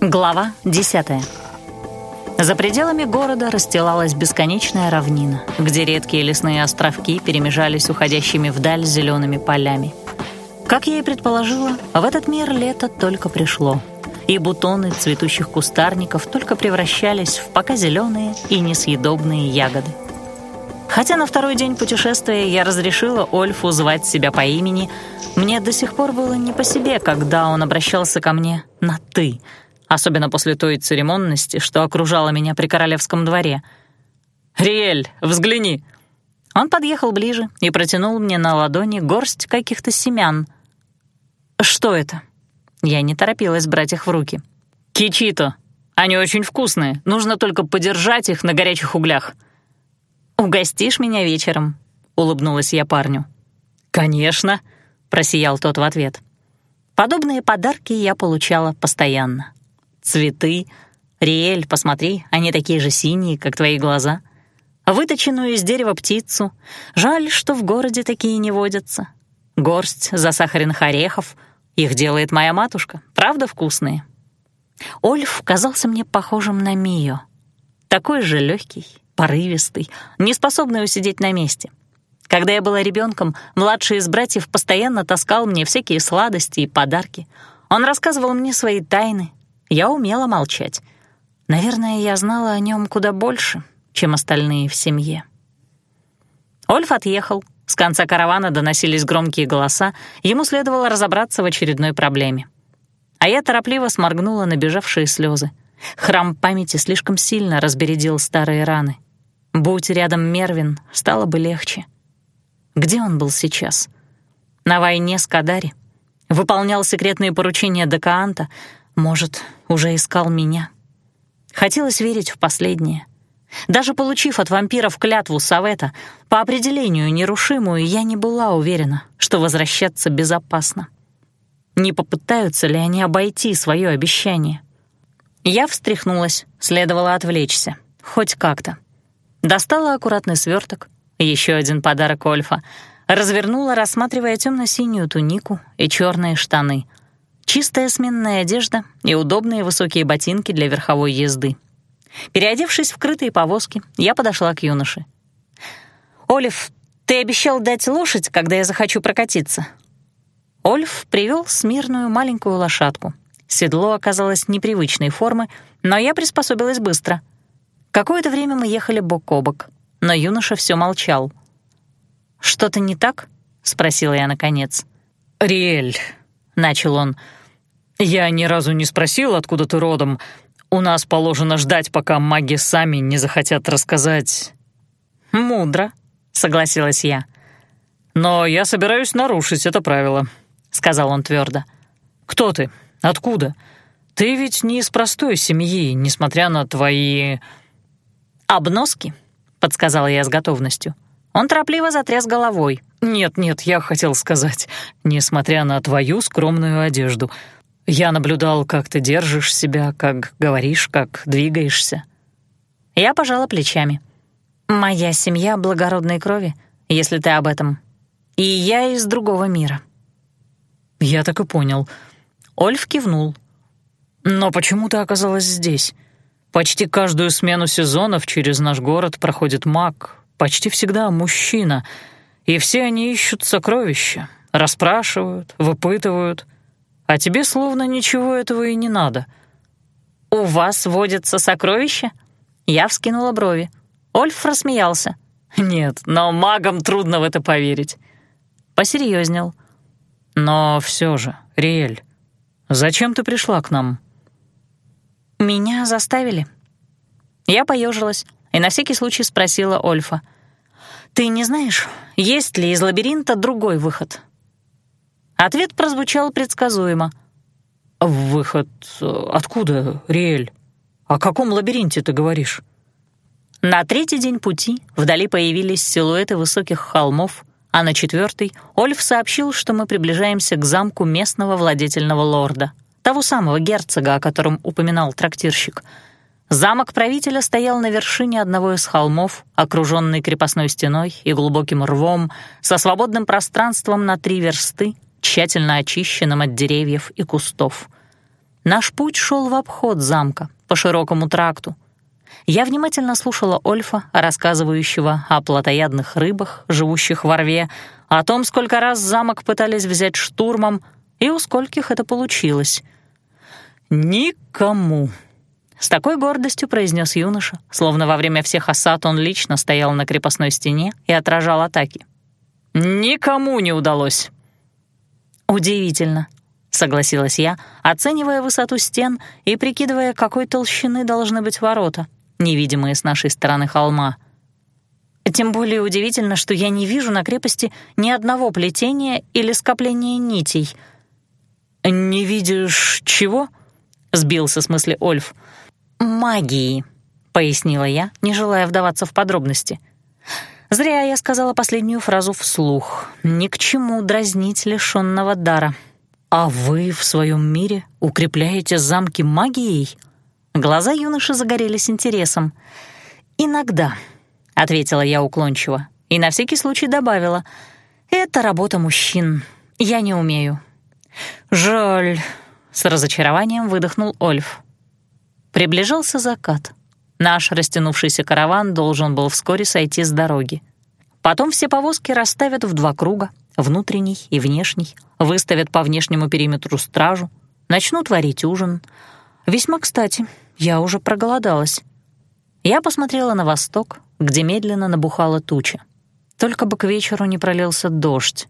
Глава 10. За пределами города расстилалась бесконечная равнина, где редкие лесные островки перемежались уходящими вдаль зелеными полями. Как я и предположила, в этот мир лето только пришло, и бутоны цветущих кустарников только превращались в пока зеленые и несъедобные ягоды. Хотя на второй день путешествия я разрешила Ольфу звать себя по имени, мне до сих пор было не по себе, когда он обращался ко мне на «ты», особенно после той церемонности, что окружала меня при королевском дворе. «Риэль, взгляни!» Он подъехал ближе и протянул мне на ладони горсть каких-то семян. «Что это?» Я не торопилась брать их в руки. «Кичито. Они очень вкусные. Нужно только подержать их на горячих углях». «Угостишь меня вечером?» — улыбнулась я парню. «Конечно», — просиял тот в ответ. Подобные подарки я получала постоянно цветы. Риэль, посмотри, они такие же синие, как твои глаза. Выточенную из дерева птицу. Жаль, что в городе такие не водятся. Горсть засахаренных орехов. Их делает моя матушка. Правда вкусные? Ольф казался мне похожим на Мию. Такой же легкий, порывистый, неспособный усидеть на месте. Когда я была ребенком, младший из братьев постоянно таскал мне всякие сладости и подарки. Он рассказывал мне свои тайны, я умела молчать. Наверное, я знала о нем куда больше, чем остальные в семье. Ольф отъехал. С конца каравана доносились громкие голоса, ему следовало разобраться в очередной проблеме. А я торопливо сморгнула набежавшие слезы. Храм памяти слишком сильно разбередил старые раны. Будь рядом Мервин, стало бы легче. Где он был сейчас? На войне с Кадари? Выполнял секретные поручения Декаанта — может, уже искал меня? Хотелось верить в последнее. Даже получив от вампиров клятву Савета, по определению нерушимую, я не была уверена, что возвращаться безопасно. Не попытаются ли они обойти свое обещание? Я встряхнулась, следовало отвлечься, хоть как-то. Достала аккуратный сверток, еще один подарок Ольфа, развернула, рассматривая темно-синюю тунику и черные штаны — Чистая сменная одежда и удобные высокие ботинки для верховой езды. Переодевшись в крытые повозки, я подошла к юноше. «Олив, ты обещал дать лошадь, когда я захочу прокатиться?» Ольф привел смирную маленькую лошадку. Седло оказалось непривычной формы, но я приспособилась быстро. Какое-то время мы ехали бок о бок, но юноша все молчал. «Что-то не так?» — спросила я наконец. «Риэль», — начал он, — «Я ни разу не спросил, откуда ты родом. У нас положено ждать, пока маги сами не захотят рассказать». «Мудро», — согласилась я. «Но я собираюсь нарушить это правило», — сказал он твердо. «Кто ты? Откуда? Ты ведь не из простой семьи, несмотря на твои...» «Обноски», — подсказала я с готовностью. Он торопливо затряс головой. «Нет-нет, я хотел сказать, несмотря на твою скромную одежду. Я наблюдал, как ты держишь себя, как говоришь, как двигаешься. Я пожала плечами. Моя семья благородной крови, если ты об этом. И я из другого мира. Я так и понял. Ольф кивнул. Но почему ты оказалась здесь? Почти каждую смену сезонов через наш город проходит маг, почти всегда мужчина, и все они ищут сокровища, расспрашивают, выпытывают — а тебе словно ничего этого и не надо». «У вас водятся сокровища?» Я вскинула брови. Ольф рассмеялся. «Нет, но магам трудно в это поверить». Посерьезнел. «Но все же, Риэль, зачем ты пришла к нам?» «Меня заставили». Я поежилась и на всякий случай спросила Ольфа. «Ты не знаешь, есть ли из лабиринта другой выход?» Ответ прозвучал предсказуемо. «Выход откуда, Риэль? О каком лабиринте ты говоришь?» На третий день пути вдали появились силуэты высоких холмов, а на четвертый Ольф сообщил, что мы приближаемся к замку местного владетельного лорда, того самого герцога, о котором упоминал трактирщик. Замок правителя стоял на вершине одного из холмов, окруженный крепостной стеной и глубоким рвом, со свободным пространством на три версты тщательно очищенным от деревьев и кустов. Наш путь шел в обход замка, по широкому тракту. Я внимательно слушала Ольфа, рассказывающего о плотоядных рыбах, живущих во рве, о том, сколько раз замок пытались взять штурмом и у скольких это получилось. «Никому», — с такой гордостью произнес юноша, словно во время всех осад он лично стоял на крепостной стене и отражал атаки. «Никому не удалось». «Удивительно», — согласилась я, оценивая высоту стен и прикидывая, какой толщины должны быть ворота, невидимые с нашей стороны холма. Тем более удивительно, что я не вижу на крепости ни одного плетения или скопления нитей. «Не видишь чего?» — сбился с мысли Ольф. «Магии», — пояснила я, не желая вдаваться в подробности. Зря я сказала последнюю фразу вслух. Ни к чему дразнить лишённого дара. «А вы в своем мире укрепляете замки магией?» Глаза юноши загорелись интересом. «Иногда», — ответила я уклончиво, и на всякий случай добавила, «это работа мужчин. Я не умею». «Жаль», — с разочарованием выдохнул Ольф. Приближался закат. Наш растянувшийся караван должен был вскоре сойти с дороги. Потом все повозки расставят в два круга, внутренний и внешний, выставят по внешнему периметру стражу, начнут варить ужин. Весьма кстати, я уже проголодалась. Я посмотрела на восток, где медленно набухала туча. Только бы к вечеру не пролился дождь.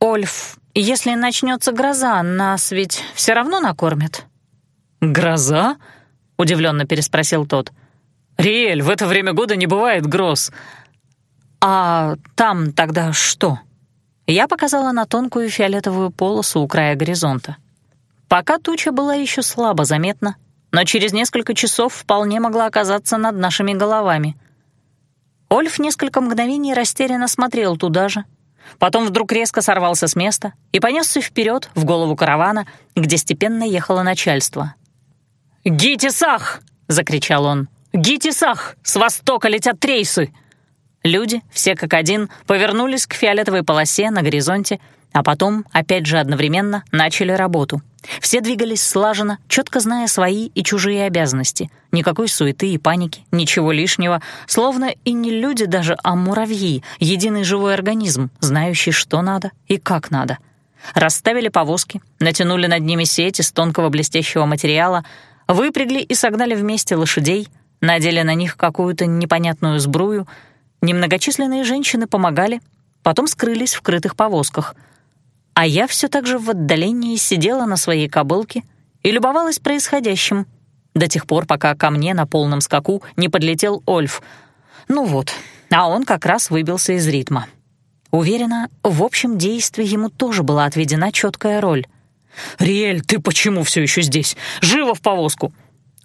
«Ольф, если начнется гроза, нас ведь все равно накормят?» «Гроза?» — удивленно переспросил тот. «Риэль, в это время года не бывает гроз». «А там тогда что?» Я показала на тонкую фиолетовую полосу у края горизонта. Пока туча была еще слабо заметна, но через несколько часов вполне могла оказаться над нашими головами. Ольф несколько мгновений растерянно смотрел туда же, потом вдруг резко сорвался с места и понесся вперед в голову каравана, где степенно ехало начальство. «Гитисах!» — закричал он. «Гитисах! С востока летят трейсы!» Люди, все как один, повернулись к фиолетовой полосе на горизонте, а потом, опять же одновременно, начали работу. Все двигались слаженно, четко зная свои и чужие обязанности. Никакой суеты и паники, ничего лишнего, словно и не люди даже, а муравьи, единый живой организм, знающий, что надо и как надо. Расставили повозки, натянули над ними сеть из тонкого блестящего материала, выпрягли и согнали вместе лошадей, надели на них какую-то непонятную сбрую — Немногочисленные женщины помогали, потом скрылись в крытых повозках. А я все так же в отдалении сидела на своей кобылке и любовалась происходящим, до тех пор, пока ко мне на полном скаку не подлетел Ольф. Ну вот, а он как раз выбился из ритма. Уверена, в общем действии ему тоже была отведена четкая роль. «Риэль, ты почему все еще здесь? Живо в повозку!»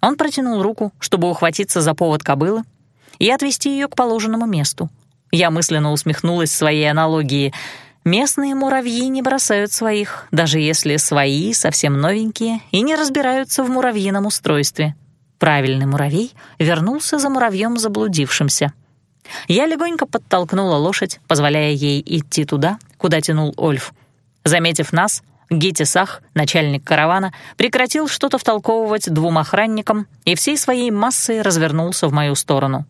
Он протянул руку, чтобы ухватиться за повод кобылы, и отвести ее к положенному месту. Я мысленно усмехнулась своей аналогии. Местные муравьи не бросают своих, даже если свои совсем новенькие и не разбираются в муравьином устройстве. Правильный муравей вернулся за муравьем заблудившимся. Я легонько подтолкнула лошадь, позволяя ей идти туда, куда тянул Ольф. Заметив нас, Гитисах, начальник каравана, прекратил что-то втолковывать двум охранникам и всей своей массой развернулся в мою сторону.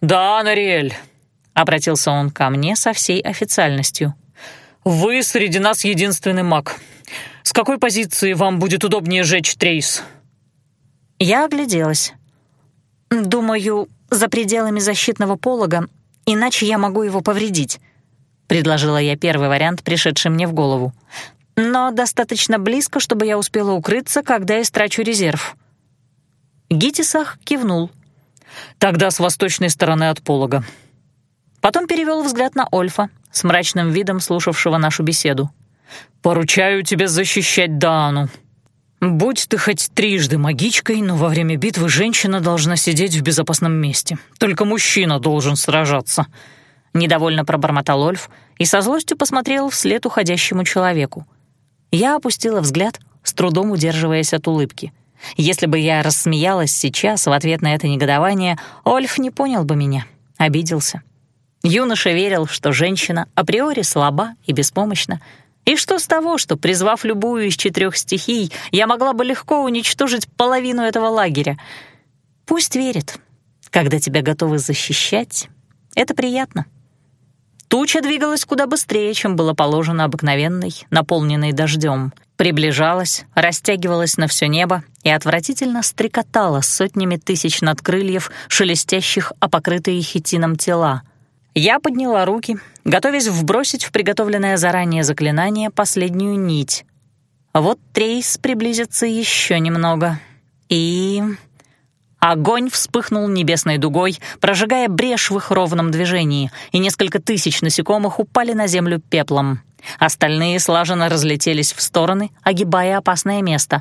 «Да, Нариэль», — обратился он ко мне со всей официальностью. «Вы среди нас единственный маг. С какой позиции вам будет удобнее жечь трейс?» Я огляделась. «Думаю, за пределами защитного полога, иначе я могу его повредить», — предложила я первый вариант, пришедший мне в голову. «Но достаточно близко, чтобы я успела укрыться, когда истрачу резерв». Гитисах кивнул — Тогда с восточной стороны от полога. Потом перевел взгляд на Ольфа, с мрачным видом слушавшего нашу беседу. «Поручаю тебе защищать Даану. Будь ты хоть трижды магичкой, но во время битвы женщина должна сидеть в безопасном месте. Только мужчина должен сражаться». Недовольно пробормотал Ольф и со злостью посмотрел вслед уходящему человеку. Я опустила взгляд, с трудом удерживаясь от улыбки — если бы я рассмеялась сейчас в ответ на это негодование, Ольф не понял бы меня, обиделся. Юноша верил, что женщина априори слаба и беспомощна. И что с того, что, призвав любую из четырех стихий, я могла бы легко уничтожить половину этого лагеря? Пусть верит. Когда тебя готовы защищать, это приятно. Туча двигалась куда быстрее, чем было положено обыкновенной, наполненной дождем. Приближалась, растягивалась на все небо и отвратительно стрекотала сотнями тысяч надкрыльев, шелестящих о покрытые хитином тела. Я подняла руки, готовясь вбросить в приготовленное заранее заклинание последнюю нить. Вот Трейс приблизится еще немного. И... Огонь вспыхнул небесной дугой, прожигая брешь в их ровном движении, и несколько тысяч насекомых упали на землю пеплом. Остальные слаженно разлетелись в стороны, огибая опасное место.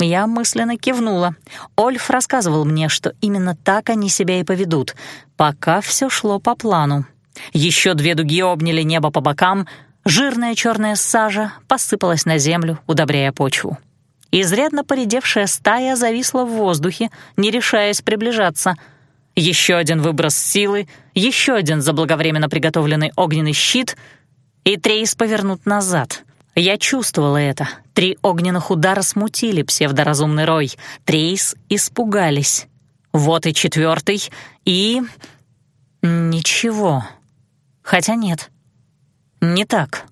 Я мысленно кивнула. Ольф рассказывал мне, что именно так они себя и поведут, пока все шло по плану. Еще две дуги обняли небо по бокам, жирная черная сажа посыпалась на землю, удобряя почву. Изрядно поредевшая стая зависла в воздухе, не решаясь приближаться. Еще один выброс силы, еще один заблаговременно приготовленный огненный щит, и Трейс повернут назад. Я чувствовала это. Три огненных удара смутили псевдоразумный рой. Трейс испугались. Вот и четвертый, и... Ничего. Хотя нет. Не так.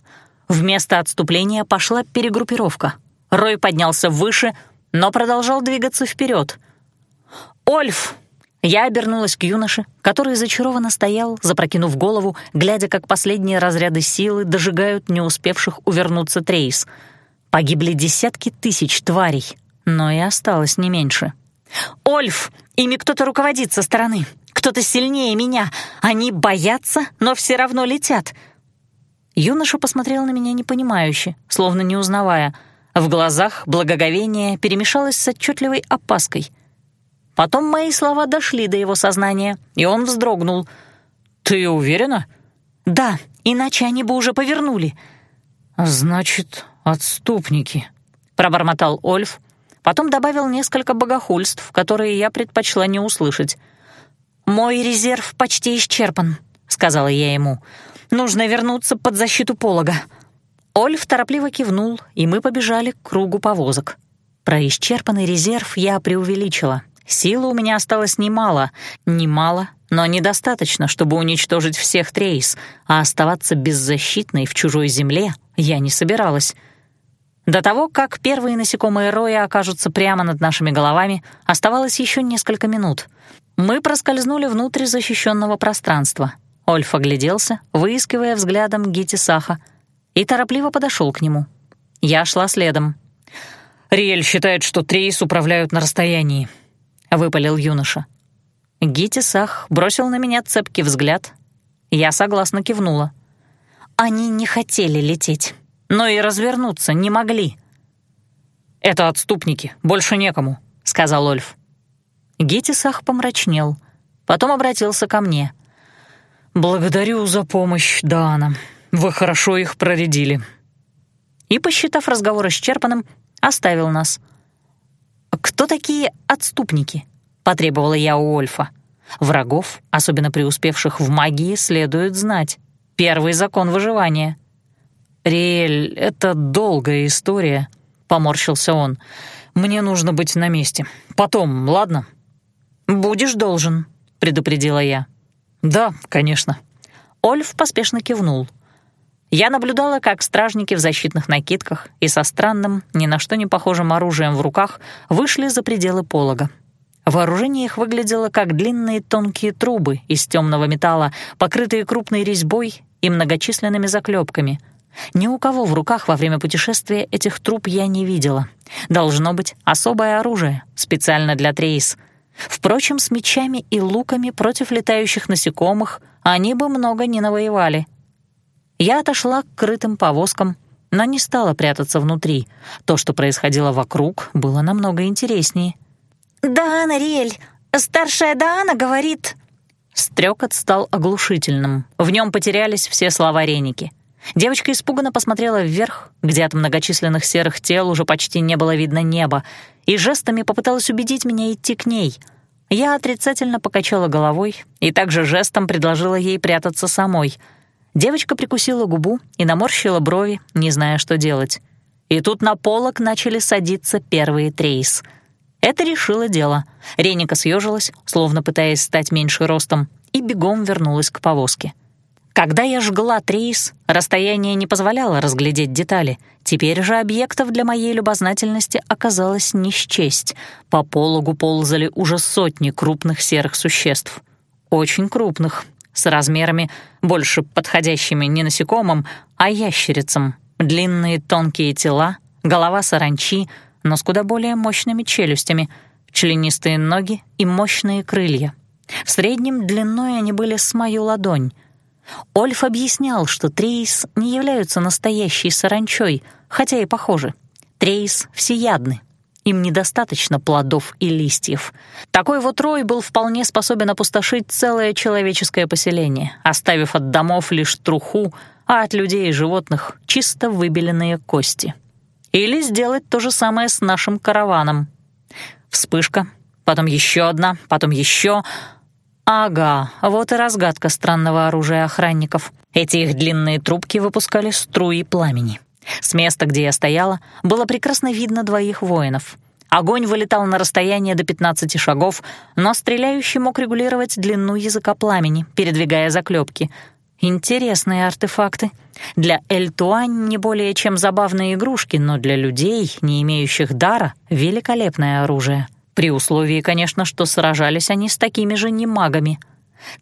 Вместо отступления пошла перегруппировка — Рой поднялся выше, но продолжал двигаться вперед. «Ольф!» Я обернулась к юноше, который зачарованно стоял, запрокинув голову, глядя, как последние разряды силы дожигают не успевших увернуться Трейс. Погибли десятки тысяч тварей, но и осталось не меньше. «Ольф! Ими кто-то руководит со стороны. Кто-то сильнее меня. Они боятся, но все равно летят». Юноша посмотрел на меня непонимающе, словно не узнавая — в глазах благоговение перемешалось с отчетливой опаской. Потом мои слова дошли до его сознания, и он вздрогнул. «Ты уверена?» «Да, иначе они бы уже повернули». «Значит, отступники», — пробормотал Ольф, потом добавил несколько богохульств, которые я предпочла не услышать. «Мой резерв почти исчерпан», — сказала я ему. «Нужно вернуться под защиту полога». Ольф торопливо кивнул, и мы побежали к кругу повозок. Про исчерпанный резерв я преувеличила. Силы у меня осталось немало. Немало, но недостаточно, чтобы уничтожить всех трейс, а оставаться беззащитной в чужой земле я не собиралась. До того, как первые насекомые роя окажутся прямо над нашими головами, оставалось еще несколько минут. Мы проскользнули внутрь защищенного пространства. Ольф огляделся, выискивая взглядом Гити Саха — и торопливо подошел к нему. Я шла следом. «Риэль считает, что Трейс управляют на расстоянии», — выпалил юноша. Гитисах бросил на меня цепкий взгляд. Я согласно кивнула. Они не хотели лететь, но и развернуться не могли. «Это отступники, больше некому», — сказал Ольф. Гитисах помрачнел, потом обратился ко мне. «Благодарю за помощь, Дана. Вы хорошо их проредили». И, посчитав разговор исчерпанным, оставил нас. «Кто такие отступники?» — потребовала я у Ольфа. «Врагов, особенно преуспевших в магии, следует знать. Первый закон выживания». «Риэль, это долгая история», — поморщился он. «Мне нужно быть на месте. Потом, ладно?» «Будешь должен», — предупредила я. «Да, конечно». Ольф поспешно кивнул. Я наблюдала, как стражники в защитных накидках и со странным, ни на что не похожим оружием в руках вышли за пределы полога. Вооружение их выглядело как длинные тонкие трубы из темного металла, покрытые крупной резьбой и многочисленными заклепками. Ни у кого в руках во время путешествия этих труб я не видела. Должно быть особое оружие, специально для трейс. Впрочем, с мечами и луками против летающих насекомых они бы много не навоевали — я отошла к крытым повозкам, но не стала прятаться внутри. То, что происходило вокруг, было намного интереснее. «Даана, Риэль, старшая Даана говорит...» Стрекот стал оглушительным. В нем потерялись все слова Реники. Девочка испуганно посмотрела вверх, где от многочисленных серых тел уже почти не было видно неба, и жестами попыталась убедить меня идти к ней. Я отрицательно покачала головой и также жестом предложила ей прятаться самой — Девочка прикусила губу и наморщила брови, не зная, что делать. И тут на полок начали садиться первые трейс. Это решило дело. Реника съежилась, словно пытаясь стать меньше ростом, и бегом вернулась к повозке. Когда я жгла трейс, расстояние не позволяло разглядеть детали. Теперь же объектов для моей любознательности оказалось не счесть. По пологу ползали уже сотни крупных серых существ. Очень крупных, с размерами, больше подходящими не насекомым, а ящерицам. Длинные тонкие тела, голова саранчи, но с куда более мощными челюстями, членистые ноги и мощные крылья. В среднем длиной они были с мою ладонь. Ольф объяснял, что трейс не являются настоящей саранчой, хотя и похожи. Трейс всеядны, им недостаточно плодов и листьев. Такой вот рой был вполне способен опустошить целое человеческое поселение, оставив от домов лишь труху, а от людей и животных — чисто выбеленные кости. Или сделать то же самое с нашим караваном. Вспышка, потом еще одна, потом еще... Ага, вот и разгадка странного оружия охранников. Эти их длинные трубки выпускали струи пламени. С места, где я стояла, было прекрасно видно двоих воинов. Огонь вылетал на расстояние до 15 шагов, но стреляющий мог регулировать длину языка пламени, передвигая заклепки. Интересные артефакты. Для Эльтуань не более чем забавные игрушки, но для людей, не имеющих дара, великолепное оружие. При условии, конечно, что сражались они с такими же немагами —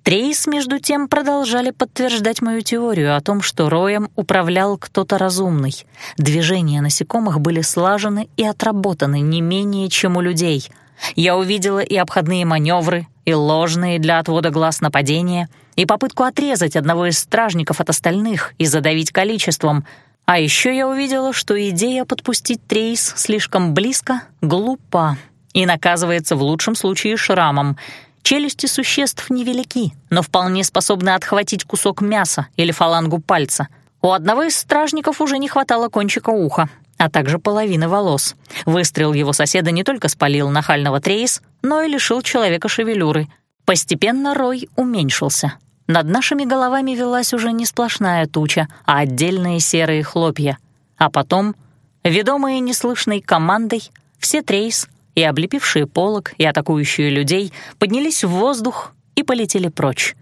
Трейс, между тем, продолжали подтверждать мою теорию о том, что роем управлял кто-то разумный. Движения насекомых были слажены и отработаны не менее, чем у людей. Я увидела и обходные маневры, и ложные для отвода глаз нападения, и попытку отрезать одного из стражников от остальных и задавить количеством. А еще я увидела, что идея подпустить Трейс слишком близко глупа и наказывается в лучшем случае шрамом — Челюсти существ невелики, но вполне способны отхватить кусок мяса или фалангу пальца. У одного из стражников уже не хватало кончика уха, а также половины волос. Выстрел его соседа не только спалил нахального Трейс, но и лишил человека шевелюры. Постепенно рой уменьшился. Над нашими головами велась уже не сплошная туча, а отдельные серые хлопья. А потом, ведомые неслышной командой, все Трейс и облепившие полог, и атакующие людей поднялись в воздух и полетели прочь.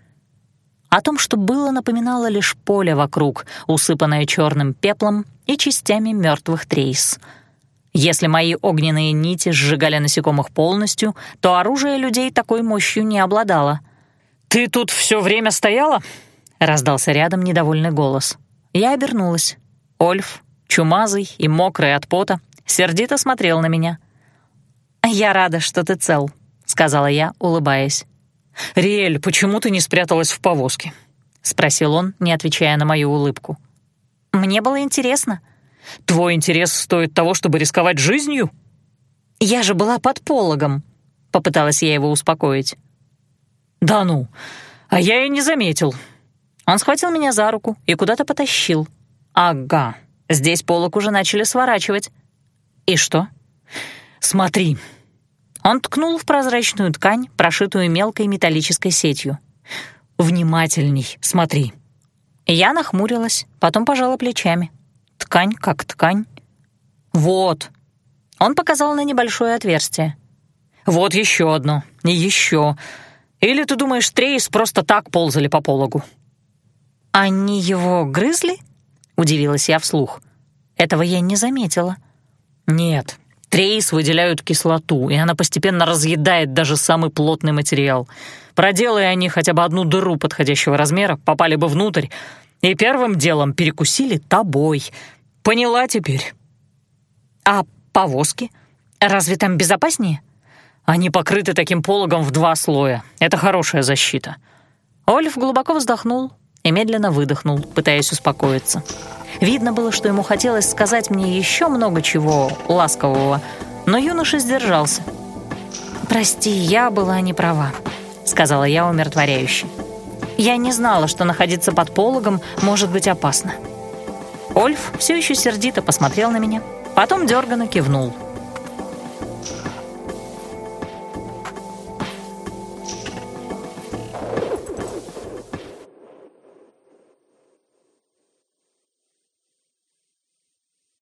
О том, что было, напоминало лишь поле вокруг, усыпанное черным пеплом и частями мертвых трейс. Если мои огненные нити сжигали насекомых полностью, то оружие людей такой мощью не обладало. «Ты тут все время стояла?» — раздался рядом недовольный голос. Я обернулась. Ольф, чумазый и мокрый от пота, сердито смотрел на меня — «Я рада, что ты цел», — сказала я, улыбаясь. «Риэль, почему ты не спряталась в повозке?» — спросил он, не отвечая на мою улыбку. «Мне было интересно». «Твой интерес стоит того, чтобы рисковать жизнью?» «Я же была под пологом», — попыталась я его успокоить. «Да ну, а я и не заметил». Он схватил меня за руку и куда-то потащил. «Ага, здесь полог уже начали сворачивать». «И что?» «Смотри». Он ткнул в прозрачную ткань, прошитую мелкой металлической сетью. «Внимательней, смотри». Я нахмурилась, потом пожала плечами. Ткань как ткань. «Вот». Он показал на небольшое отверстие. «Вот еще одно. И еще. Или ты думаешь, Трейс просто так ползали по пологу?» «Они его грызли?» — удивилась я вслух. Этого я не заметила. «Нет, Трейс выделяют кислоту, и она постепенно разъедает даже самый плотный материал. Проделая они хотя бы одну дыру подходящего размера, попали бы внутрь, и первым делом перекусили тобой. Поняла теперь? А повозки? Разве там безопаснее? Они покрыты таким пологом в два слоя. Это хорошая защита. Ольф глубоко вздохнул и медленно выдохнул, пытаясь успокоиться. Видно было, что ему хотелось сказать мне еще много чего ласкового, но юноша сдержался. «Прости, я была не права», — сказала я умиротворяюще. «Я не знала, что находиться под пологом может быть опасно». Ольф все еще сердито посмотрел на меня, потом дерганно кивнул.